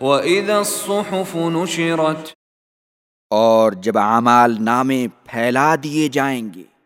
وَإِذَا الصُّحُفُ نُشِرَتْ اور جب اعمال نامے پھیلا دیے جائیں گے